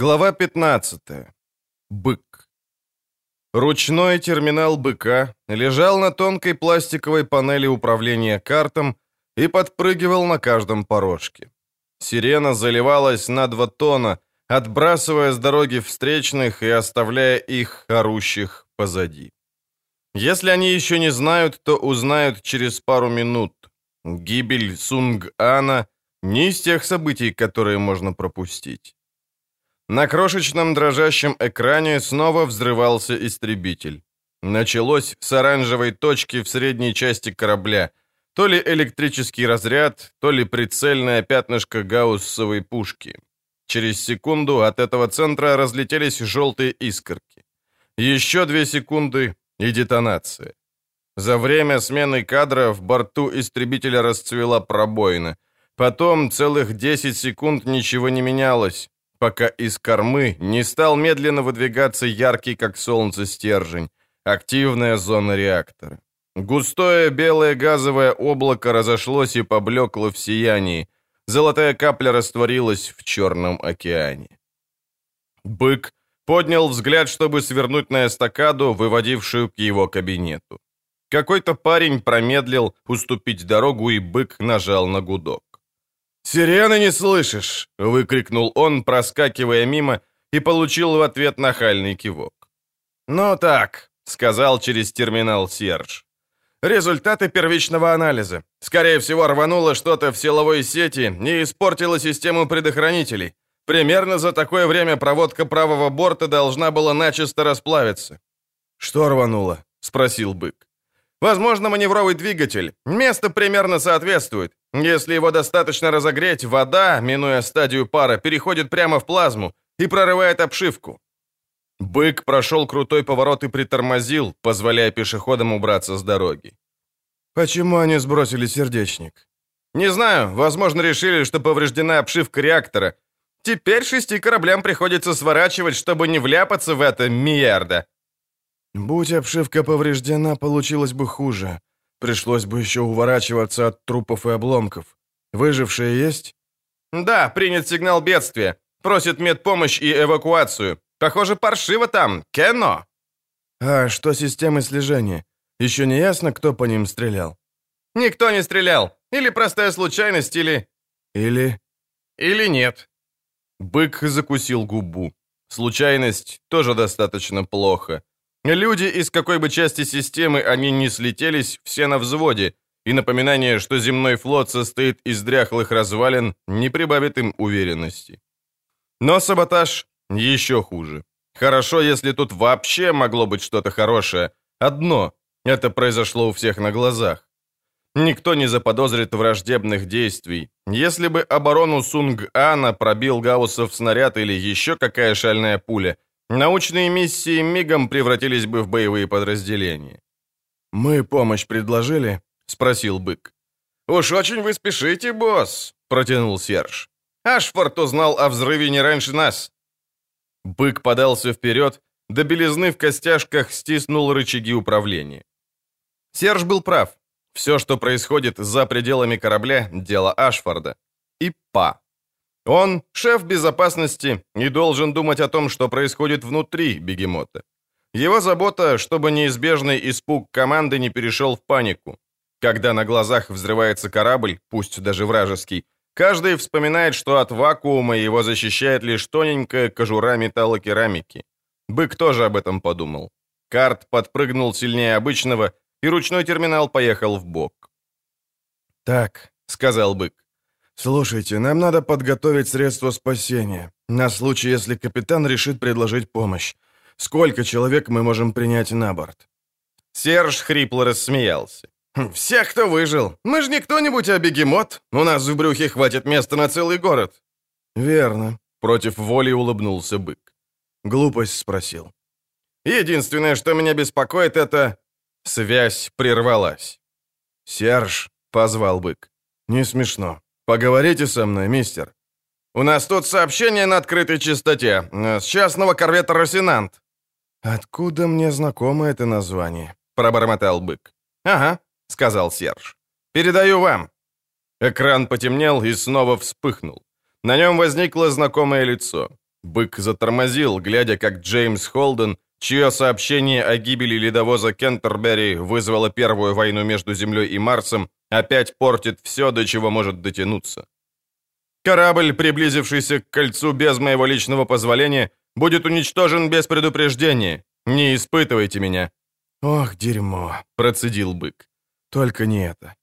Глава 15. Бык. Ручной терминал быка лежал на тонкой пластиковой панели управления картом и подпрыгивал на каждом порожке. Сирена заливалась на два тона, отбрасывая с дороги встречных и оставляя их орущих позади. Если они еще не знают, то узнают через пару минут. Гибель Сунг-Ана не из тех событий, которые можно пропустить. На крошечном дрожащем экране снова взрывался истребитель. Началось с оранжевой точки в средней части корабля. То ли электрический разряд, то ли прицельное пятнышко гауссовой пушки. Через секунду от этого центра разлетелись желтые искорки. Еще две секунды и детонация. За время смены кадра в борту истребителя расцвела пробоина. Потом целых 10 секунд ничего не менялось пока из кормы не стал медленно выдвигаться яркий, как солнце, стержень, активная зона реактора. Густое белое газовое облако разошлось и поблекло в сиянии. Золотая капля растворилась в черном океане. Бык поднял взгляд, чтобы свернуть на эстакаду, выводившую к его кабинету. Какой-то парень промедлил уступить дорогу, и бык нажал на гудок. «Сирены не слышишь!» — выкрикнул он, проскакивая мимо, и получил в ответ нахальный кивок. «Ну так», — сказал через терминал Серж. «Результаты первичного анализа. Скорее всего, рвануло что-то в силовой сети и испортило систему предохранителей. Примерно за такое время проводка правого борта должна была начисто расплавиться». «Что рвануло?» — спросил бык. Возможно, маневровый двигатель. Место примерно соответствует. Если его достаточно разогреть, вода, минуя стадию пара, переходит прямо в плазму и прорывает обшивку. Бык прошел крутой поворот и притормозил, позволяя пешеходам убраться с дороги. «Почему они сбросили сердечник?» «Не знаю. Возможно, решили, что повреждена обшивка реактора. Теперь шести кораблям приходится сворачивать, чтобы не вляпаться в это миллиарда». Будь обшивка повреждена, получилось бы хуже. Пришлось бы еще уворачиваться от трупов и обломков. Выжившие есть? Да, принят сигнал бедствия. Просит медпомощь и эвакуацию. Похоже, паршиво там. Кено. А что с системой слежения? Еще не ясно, кто по ним стрелял? Никто не стрелял. Или простая случайность, или... Или... Или нет. Бык закусил губу. Случайность тоже достаточно плохо. Люди, из какой бы части системы они ни слетелись, все на взводе, и напоминание, что земной флот состоит из дряхлых развалин, не прибавит им уверенности. Но саботаж еще хуже. Хорошо, если тут вообще могло быть что-то хорошее. Одно — это произошло у всех на глазах. Никто не заподозрит враждебных действий. Если бы оборону Сунг-Ана пробил Гауссов снаряд или еще какая шальная пуля — Научные миссии мигом превратились бы в боевые подразделения. «Мы помощь предложили?» — спросил бык. «Уж очень вы спешите, босс!» — протянул Серж. «Ашфорд узнал о взрыве не раньше нас!» Бык подался вперед, до белизны в костяшках стиснул рычаги управления. Серж был прав. Все, что происходит за пределами корабля, — дело Ашфорда. И Па. Он шеф безопасности и должен думать о том, что происходит внутри бегемота. Его забота, чтобы неизбежный испуг команды не перешел в панику. Когда на глазах взрывается корабль, пусть даже вражеский, каждый вспоминает, что от вакуума его защищает лишь тоненькая кожура металлокерамики. Бык тоже об этом подумал. Карт подпрыгнул сильнее обычного, и ручной терминал поехал в бок. «Так», — сказал бык, «Слушайте, нам надо подготовить средства спасения, на случай, если капитан решит предложить помощь. Сколько человек мы можем принять на борт?» Серж хрипло рассмеялся. «Хм, «Всех, кто выжил. Мы же не кто-нибудь, а бегемот. У нас в брюхе хватит места на целый город». «Верно», — против воли улыбнулся бык. Глупость спросил. «Единственное, что меня беспокоит, это...» Связь прервалась. «Серж», — позвал бык. «Не смешно. «Поговорите со мной, мистер». «У нас тут сообщение на открытой частоте. С частного корвета «Росинант». «Откуда мне знакомо это название?» — пробормотал бык. «Ага», — сказал Серж. «Передаю вам». Экран потемнел и снова вспыхнул. На нем возникло знакомое лицо. Бык затормозил, глядя, как Джеймс Холден, чье сообщение о гибели ледовоза Кентербери вызвало первую войну между Землей и Марсом, опять портит все, до чего может дотянуться. Корабль, приблизившийся к кольцу без моего личного позволения, будет уничтожен без предупреждения. Не испытывайте меня». «Ох, дерьмо», — процедил бык. «Только не это».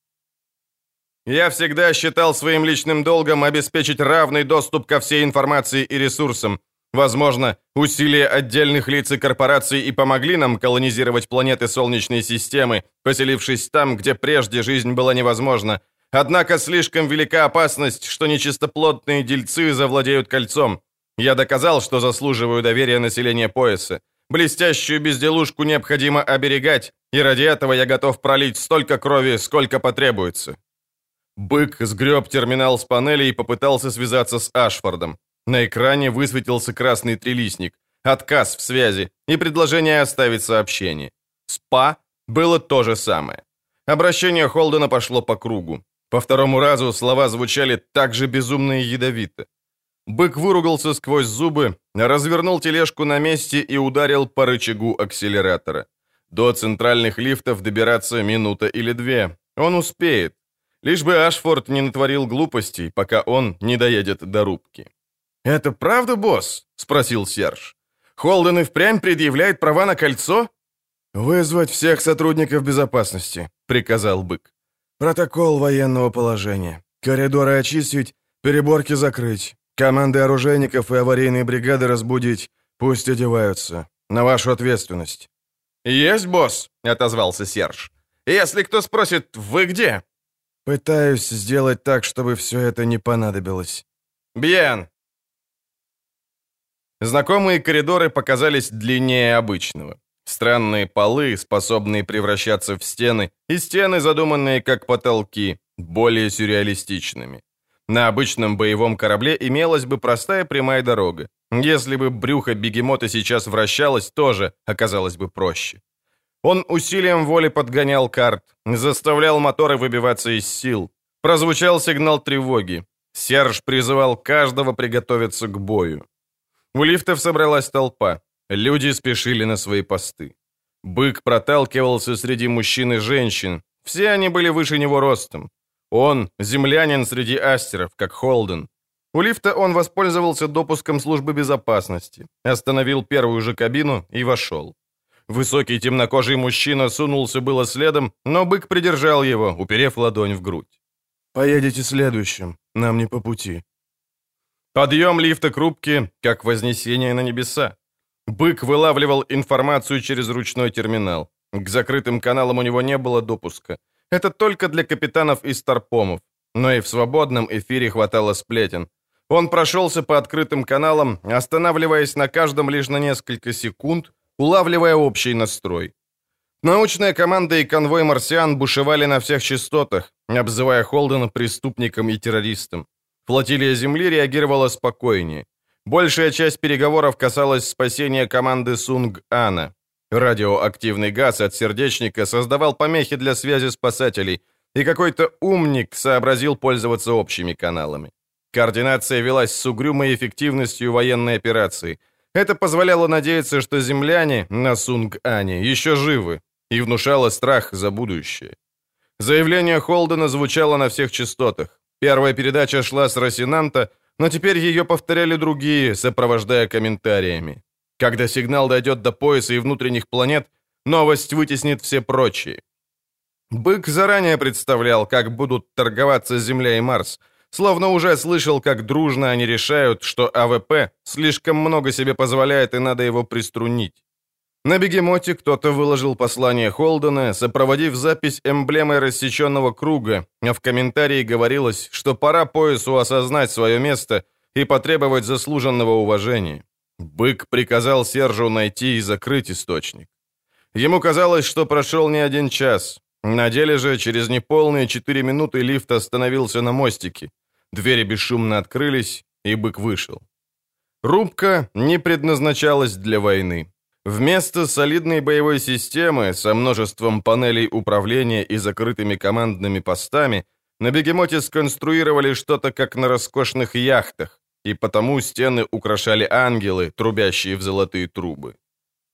Я всегда считал своим личным долгом обеспечить равный доступ ко всей информации и ресурсам. Возможно, усилия отдельных лиц и корпораций и помогли нам колонизировать планеты Солнечной системы, поселившись там, где прежде жизнь была невозможна. Однако слишком велика опасность, что нечистоплотные дельцы завладеют кольцом. Я доказал, что заслуживаю доверия населения пояса. Блестящую безделушку необходимо оберегать, и ради этого я готов пролить столько крови, сколько потребуется. Бык сгреб терминал с панели и попытался связаться с Ашфордом. На экране высветился красный трилистник, отказ в связи и предложение оставить сообщение. СПА было то же самое. Обращение Холдена пошло по кругу. По второму разу слова звучали так же безумно и ядовито. Бык выругался сквозь зубы, развернул тележку на месте и ударил по рычагу акселератора. До центральных лифтов добираться минута или две. Он успеет. Лишь бы Ашфорд не натворил глупостей, пока он не доедет до рубки. «Это правда, босс?» — спросил Серж. «Холден и впрямь предъявляет права на кольцо?» «Вызвать всех сотрудников безопасности», — приказал Бык. «Протокол военного положения. Коридоры очистить, переборки закрыть. Команды оружейников и аварийные бригады разбудить. Пусть одеваются. На вашу ответственность». «Есть, босс», — отозвался Серж. «Если кто спросит, вы где?» «Пытаюсь сделать так, чтобы все это не понадобилось». «Бьен». Знакомые коридоры показались длиннее обычного. Странные полы, способные превращаться в стены, и стены, задуманные как потолки, более сюрреалистичными. На обычном боевом корабле имелась бы простая прямая дорога. Если бы брюхо бегемота сейчас вращалось, тоже оказалось бы проще. Он усилием воли подгонял карт, заставлял моторы выбиваться из сил. Прозвучал сигнал тревоги. Серж призывал каждого приготовиться к бою. У лифтов собралась толпа. Люди спешили на свои посты. Бык проталкивался среди мужчин и женщин. Все они были выше него ростом. Он — землянин среди астеров, как Холден. У лифта он воспользовался допуском службы безопасности, остановил первую же кабину и вошел. Высокий темнокожий мужчина сунулся было следом, но бык придержал его, уперев ладонь в грудь. «Поедете следующим, нам не по пути». Подъем лифта к рубке, как вознесение на небеса. Бык вылавливал информацию через ручной терминал. К закрытым каналам у него не было допуска. Это только для капитанов и старпомов. Но и в свободном эфире хватало сплетен. Он прошелся по открытым каналам, останавливаясь на каждом лишь на несколько секунд, улавливая общий настрой. Научная команда и конвой марсиан бушевали на всех частотах, обзывая Холдена преступником и террористом. Флотилия Земли реагировала спокойнее. Большая часть переговоров касалась спасения команды Сунг-Ана. Радиоактивный газ от сердечника создавал помехи для связи спасателей, и какой-то умник сообразил пользоваться общими каналами. Координация велась с угрюмой эффективностью военной операции. Это позволяло надеяться, что земляне на Сунг-Ане еще живы, и внушало страх за будущее. Заявление Холдена звучало на всех частотах. Первая передача шла с Росинанта, но теперь ее повторяли другие, сопровождая комментариями. Когда сигнал дойдет до пояса и внутренних планет, новость вытеснит все прочие. Бык заранее представлял, как будут торговаться Земля и Марс, словно уже слышал, как дружно они решают, что АВП слишком много себе позволяет и надо его приструнить. На бегемоте кто-то выложил послание Холдена, сопроводив запись эмблемой рассеченного круга, а в комментарии говорилось, что пора поясу осознать свое место и потребовать заслуженного уважения. Бык приказал Сержу найти и закрыть источник. Ему казалось, что прошел не один час. На деле же через неполные четыре минуты лифт остановился на мостике. Двери бесшумно открылись, и бык вышел. Рубка не предназначалась для войны. Вместо солидной боевой системы со множеством панелей управления и закрытыми командными постами на бегемоте сконструировали что-то как на роскошных яхтах. и потому стены украшали ангелы, трубящие в золотые трубы.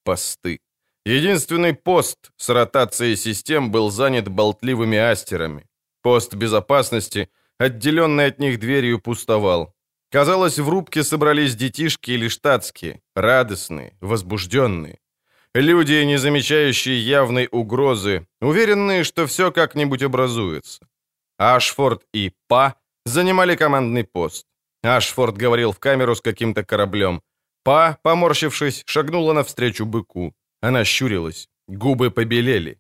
Посты. Единственный пост с ротацией систем был занят болтливыми астерами. Пост безопасности, отделенный от них дверью, пустовал. Казалось, в рубке собрались детишки или штатские, радостные, возбужденные. Люди, не замечающие явной угрозы, уверенные, что все как-нибудь образуется. Ашфорд и Па занимали командный пост. Ашфорд говорил в камеру с каким-то кораблем. Па, поморщившись, шагнула навстречу быку. Она щурилась, губы побелели.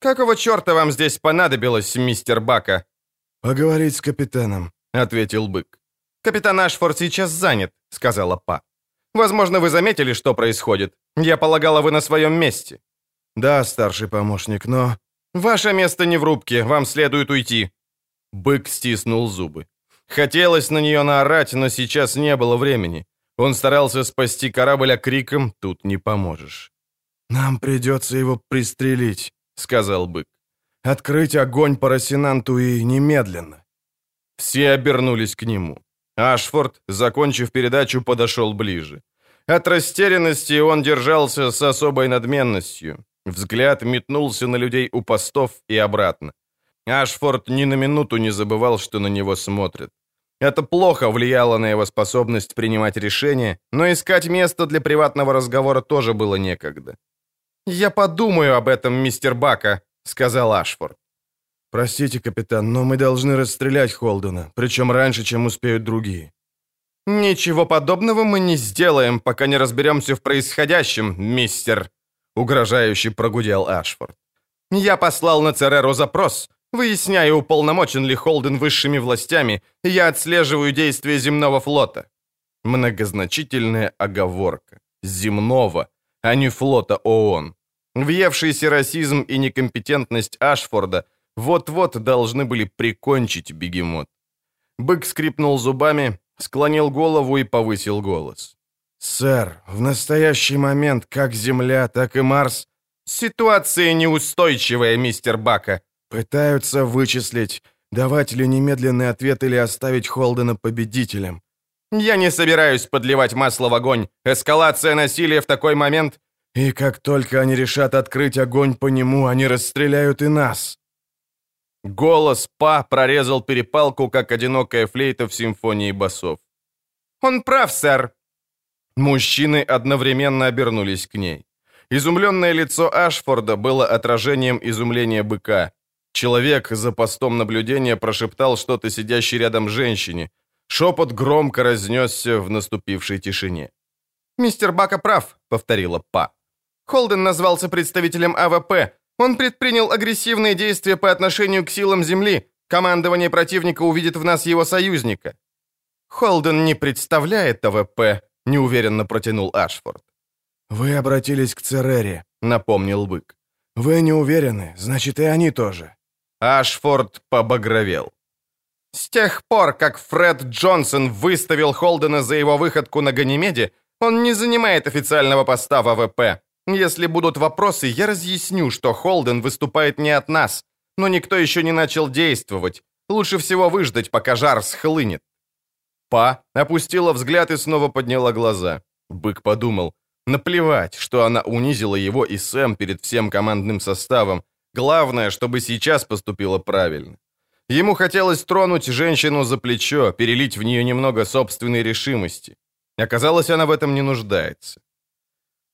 «Какого черта вам здесь понадобилось, мистер Бака?» «Поговорить с капитаном», — ответил бык. «Капитан Ашфорд сейчас занят», — сказала Па. «Возможно, вы заметили, что происходит. Я полагала, вы на своем месте». «Да, старший помощник, но...» «Ваше место не в рубке, вам следует уйти». Бык стиснул зубы. Хотелось на нее наорать, но сейчас не было времени. Он старался спасти корабль, а криком тут не поможешь. «Нам придется его пристрелить», — сказал бык. «Открыть огонь по Росинанту и немедленно». Все обернулись к нему. Ашфорд, закончив передачу, подошел ближе. От растерянности он держался с особой надменностью. Взгляд метнулся на людей у постов и обратно. Ашфорд ни на минуту не забывал, что на него смотрят. Это плохо влияло на его способность принимать решения, но искать место для приватного разговора тоже было некогда. «Я подумаю об этом, мистер Бака», — сказал Ашфорд. «Простите, капитан, но мы должны расстрелять Холдена, причем раньше, чем успеют другие». «Ничего подобного мы не сделаем, пока не разберемся в происходящем, мистер», — угрожающе прогудел Ашфорд. «Я послал на Цереру запрос, выясняя, уполномочен ли Холден высшими властями, я отслеживаю действия земного флота». Многозначительная оговорка. Земного, а не флота ООН. Въевшийся расизм и некомпетентность Ашфорда — вот-вот должны были прикончить бегемот. Бык скрипнул зубами, склонил голову и повысил голос. «Сэр, в настоящий момент как Земля, так и Марс...» «Ситуация неустойчивая, мистер Бака». «Пытаются вычислить, давать ли немедленный ответ или оставить Холдена победителем». «Я не собираюсь подливать масло в огонь. Эскалация насилия в такой момент...» «И как только они решат открыть огонь по нему, они расстреляют и нас». Голос Па прорезал перепалку, как одинокая флейта в симфонии басов. «Он прав, сэр!» Мужчины одновременно обернулись к ней. Изумленное лицо Ашфорда было отражением изумления быка. Человек за постом наблюдения прошептал что-то сидящей рядом женщине. Шепот громко разнесся в наступившей тишине. «Мистер Бака прав», — повторила Па. «Холден назвался представителем АВП, он предпринял агрессивные действия по отношению к силам Земли. Командование противника увидит в нас его союзника». «Холден не представляет АВП», — неуверенно протянул Ашфорд. «Вы обратились к Церере», — напомнил бык. «Вы не уверены, значит, и они тоже». Ашфорд побагровел. С тех пор, как Фред Джонсон выставил Холдена за его выходку на Ганимеде, он не занимает официального поста в АВП. Если будут вопросы, я разъясню, что Холден выступает не от нас, но никто еще не начал действовать. Лучше всего выждать, пока жар схлынет. Па опустила взгляд и снова подняла глаза. Бык подумал, наплевать, что она унизила его и Сэм перед всем командным составом. Главное, чтобы сейчас поступила правильно. Ему хотелось тронуть женщину за плечо, перелить в нее немного собственной решимости. Оказалось, она в этом не нуждается.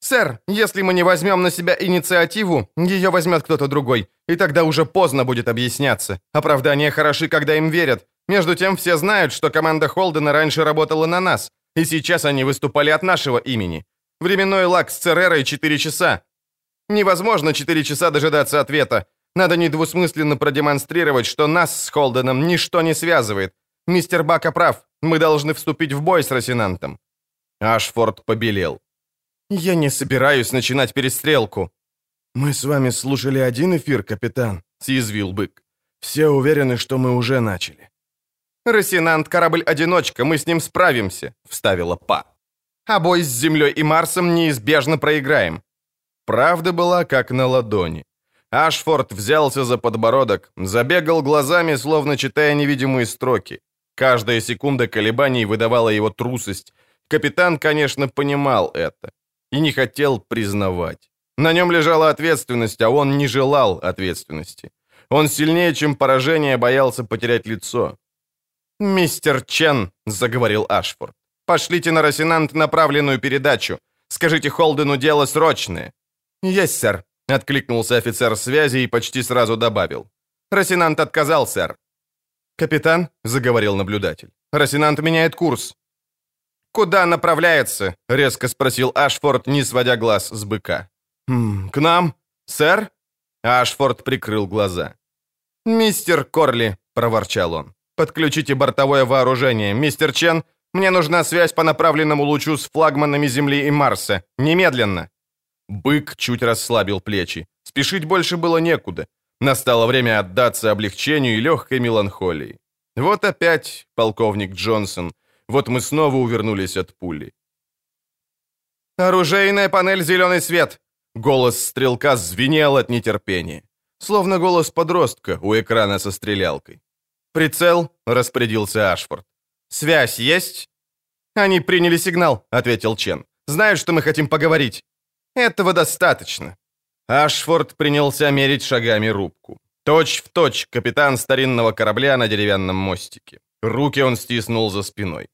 «Сэр, если мы не возьмем на себя инициативу, ее возьмет кто-то другой, и тогда уже поздно будет объясняться. Оправдания хороши, когда им верят. Между тем все знают, что команда Холдена раньше работала на нас, и сейчас они выступали от нашего имени. Временной лак с Церерой 4 часа. Невозможно 4 часа дожидаться ответа. Надо недвусмысленно продемонстрировать, что нас с Холденом ничто не связывает. Мистер Бака прав, мы должны вступить в бой с Росинантом». Ашфорд побелел. «Я не собираюсь начинать перестрелку». «Мы с вами слушали один эфир, капитан», — съязвил бык. «Все уверены, что мы уже начали». «Росинант — корабль-одиночка, мы с ним справимся», — вставила Па. «А бой с Землей и Марсом неизбежно проиграем». Правда была как на ладони. Ашфорд взялся за подбородок, забегал глазами, словно читая невидимые строки. Каждая секунда колебаний выдавала его трусость. Капитан, конечно, понимал это и не хотел признавать. На нем лежала ответственность, а он не желал ответственности. Он сильнее, чем поражение, боялся потерять лицо. «Мистер Чен», — заговорил Ашфорд, — «пошлите на Росинант направленную передачу. Скажите Холдену дело срочное». «Есть, сэр», — откликнулся офицер связи и почти сразу добавил. «Росинант отказал, сэр». «Капитан», — заговорил наблюдатель, — «Росинант меняет курс». «Куда направляется?» — резко спросил Ашфорд, не сводя глаз с быка. «Хм, «К нам, сэр?» Ашфорд прикрыл глаза. «Мистер Корли», — проворчал он, — «подключите бортовое вооружение. Мистер Чен, мне нужна связь по направленному лучу с флагманами Земли и Марса. Немедленно!» Бык чуть расслабил плечи. Спешить больше было некуда. Настало время отдаться облегчению и легкой меланхолии. Вот опять полковник Джонсон. Вот мы снова увернулись от пули. «Оружейная панель «Зеленый свет!» Голос стрелка звенел от нетерпения. Словно голос подростка у экрана со стрелялкой. «Прицел?» — распорядился Ашфорд. «Связь есть?» «Они приняли сигнал», — ответил Чен. «Знают, что мы хотим поговорить». «Этого достаточно». Ашфорд принялся мерить шагами рубку. Точь в точь капитан старинного корабля на деревянном мостике. Руки он стиснул за спиной.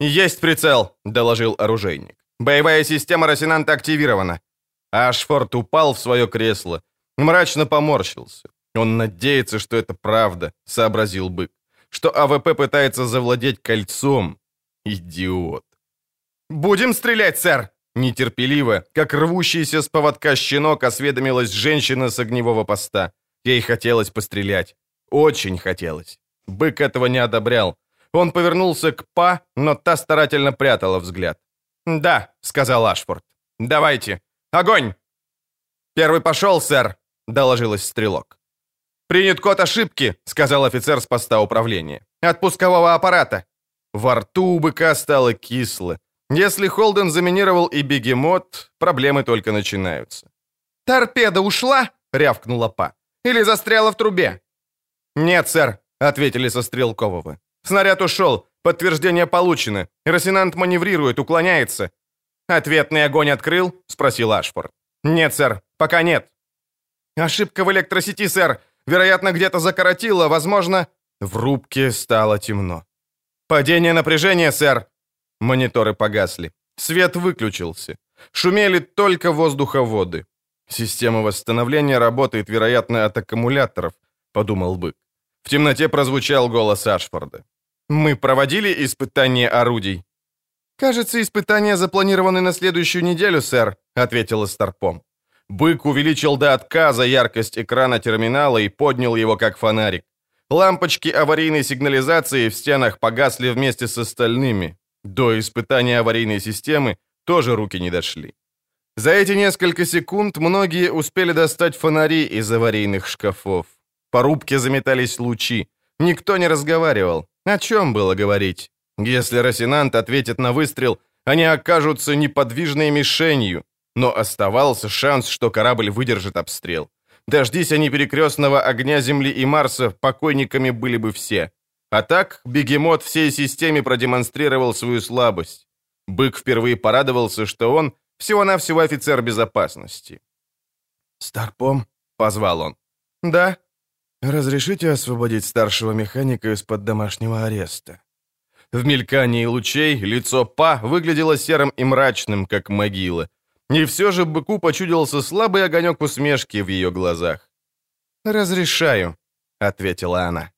«Есть прицел», — доложил оружейник. «Боевая система Росинанта активирована». Ашфорд упал в свое кресло, мрачно поморщился. Он надеется, что это правда, сообразил бык. Что АВП пытается завладеть кольцом. Идиот. «Будем стрелять, сэр!» Нетерпеливо, как рвущийся с поводка щенок, осведомилась женщина с огневого поста. Ей хотелось пострелять. Очень хотелось. Бык этого не одобрял. Он повернулся к Па, но та старательно прятала взгляд. «Да», — сказал Ашфорд. «Давайте. Огонь!» «Первый пошел, сэр», — доложилась стрелок. «Принят код ошибки», — сказал офицер с поста управления. «От пускового аппарата». Во рту у быка стало кисло. Если Холден заминировал и бегемот, проблемы только начинаются. «Торпеда ушла?» — рявкнула Па. «Или застряла в трубе?» «Нет, сэр», — ответили со Стрелкового. «Снаряд ушел. Подтверждение получено. Росинант маневрирует, уклоняется». «Ответный огонь открыл?» — спросил Ашфорд. «Нет, сэр, пока нет». «Ошибка в электросети, сэр. Вероятно, где-то закоротило, возможно...» В рубке стало темно. «Падение напряжения, сэр!» Мониторы погасли. Свет выключился. Шумели только воздуховоды. «Система восстановления работает, вероятно, от аккумуляторов», — подумал бык. В темноте прозвучал голос Ашфорда. «Мы проводили испытание орудий?» «Кажется, испытания запланированы на следующую неделю, сэр», — ответила Старпом. Бык увеличил до отказа яркость экрана терминала и поднял его как фонарик. Лампочки аварийной сигнализации в стенах погасли вместе с остальными. До испытания аварийной системы тоже руки не дошли. За эти несколько секунд многие успели достать фонари из аварийных шкафов. По рубке заметались лучи. Никто не разговаривал. О чем было говорить? Если Росинант ответит на выстрел, они окажутся неподвижной мишенью. Но оставался шанс, что корабль выдержит обстрел. Дождись они перекрестного огня Земли и Марса, покойниками были бы все. А так, бегемот всей системе продемонстрировал свою слабость. Бык впервые порадовался, что он всего-навсего офицер безопасности. «Старпом?» — позвал он. «Да». «Разрешите освободить старшего механика из-под домашнего ареста?» В мелькании лучей лицо Па выглядело серым и мрачным, как могила. И все же быку почудился слабый огонек усмешки в ее глазах. «Разрешаю», — ответила она.